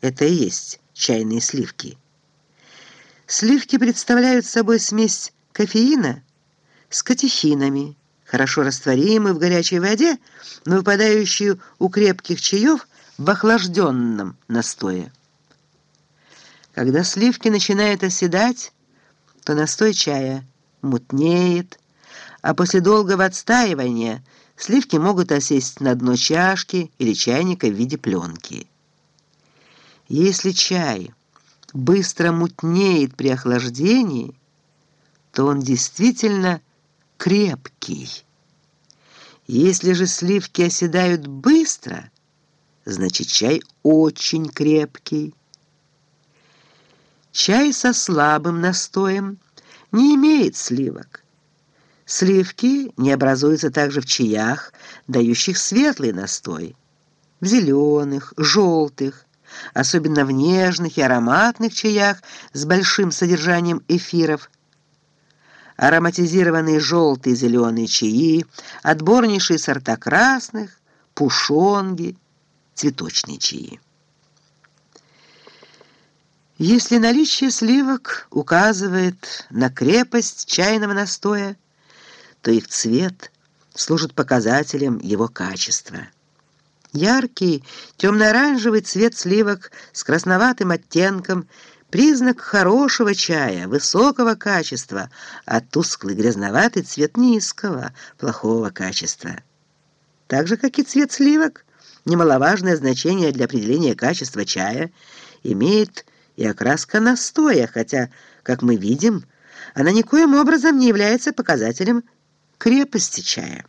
Это и есть чайные сливки. Сливки представляют собой смесь кофеина с катехинами, хорошо растворимую в горячей воде, но выпадающую у крепких чаев в охлажденном настое. Когда сливки начинают оседать, то настой чая мутнеет, а после долгого отстаивания сливки могут осесть на дно чашки или чайника в виде пленки. Если чай быстро мутнеет при охлаждении, то он действительно крепкий. Если же сливки оседают быстро, значит чай очень крепкий. Чай со слабым настоем не имеет сливок. Сливки не образуются также в чаях, дающих светлый настой, в зеленых, желтых, особенно в нежных и ароматных чаях с большим содержанием эфиров. Ароматизированные желтые и зеленые чаи, отборнейшие сорта красных, пушонги, цветочные чаи. Если наличие сливок указывает на крепость чайного настоя, то их цвет служит показателем его качества. Яркий темно-оранжевый цвет сливок с красноватым оттенком – признак хорошего чая, высокого качества, а тусклый грязноватый цвет низкого, плохого качества. Так же, как и цвет сливок, немаловажное значение для определения качества чая имеет и окраска настоя, хотя, как мы видим, она никоим образом не является показателем крепости чая.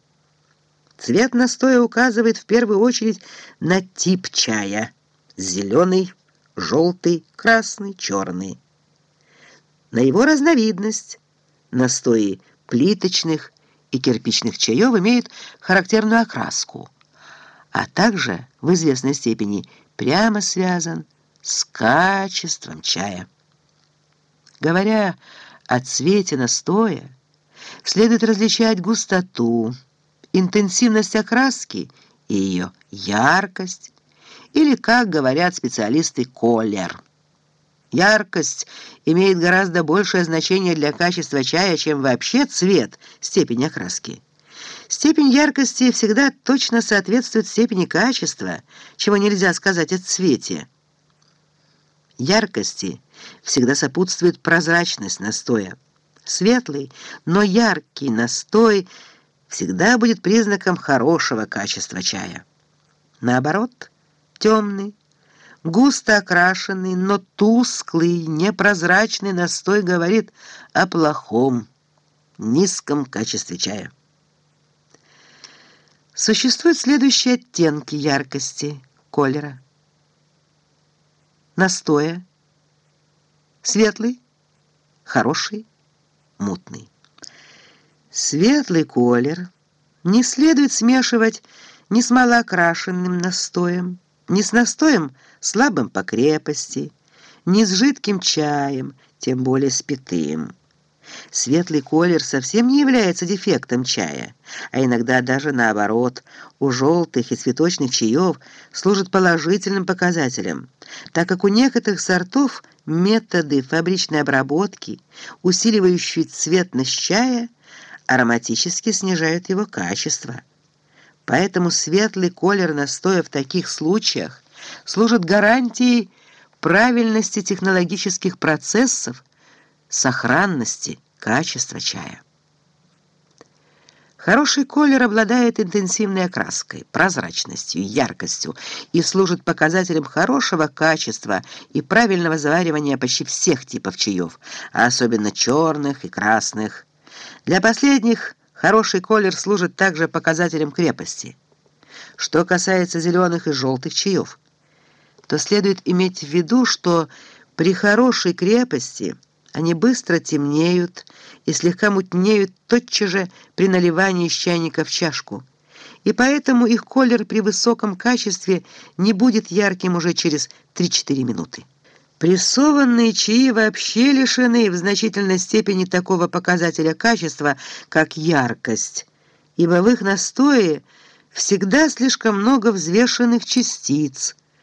Цвет настоя указывает в первую очередь на тип чая – зеленый, желтый, красный, черный. На его разновидность – настои плиточных и кирпичных чаев имеют характерную окраску, а также в известной степени прямо связан с качеством чая. Говоря о цвете настоя, следует различать густоту, интенсивность окраски и ее яркость, или, как говорят специалисты, колер. Яркость имеет гораздо большее значение для качества чая, чем вообще цвет, степень окраски. Степень яркости всегда точно соответствует степени качества, чего нельзя сказать о цвете яркости всегда сопутствует прозрачность настоя. Светлый, но яркий настой всегда будет признаком хорошего качества чая. Наоборот, темный, густо окрашенный, но тусклый, непрозрачный настой говорит о плохом, низком качестве чая. Существуют следующие оттенки яркости колера – настоя. Светлый, хороший, мутный. Светлый колер не следует смешивать ни с малоокрашенным настоем, ни с настоем слабым по крепости, ни с жидким чаем, тем более с питым. Светлый колер совсем не является дефектом чая, а иногда даже наоборот, у желтых и цветочных чаев служит положительным показателем, так как у некоторых сортов методы фабричной обработки, усиливающие цветность чая, ароматически снижают его качество. Поэтому светлый колер настоя в таких случаях служит гарантией правильности технологических процессов, сохранности качества чая. Хороший колер обладает интенсивной окраской, прозрачностью, яркостью и служит показателем хорошего качества и правильного заваривания почти всех типов чаев, а особенно черных и красных. Для последних хороший колер служит также показателем крепости. Что касается зеленых и желтых чаев, то следует иметь в виду, что при хорошей крепости – они быстро темнеют и слегка мутнеют тотчас же при наливании из чайника в чашку, и поэтому их колер при высоком качестве не будет ярким уже через 3-4 минуты. Прессованные чаи вообще лишены в значительной степени такого показателя качества, как яркость, ибо в их настое всегда слишком много взвешенных частиц,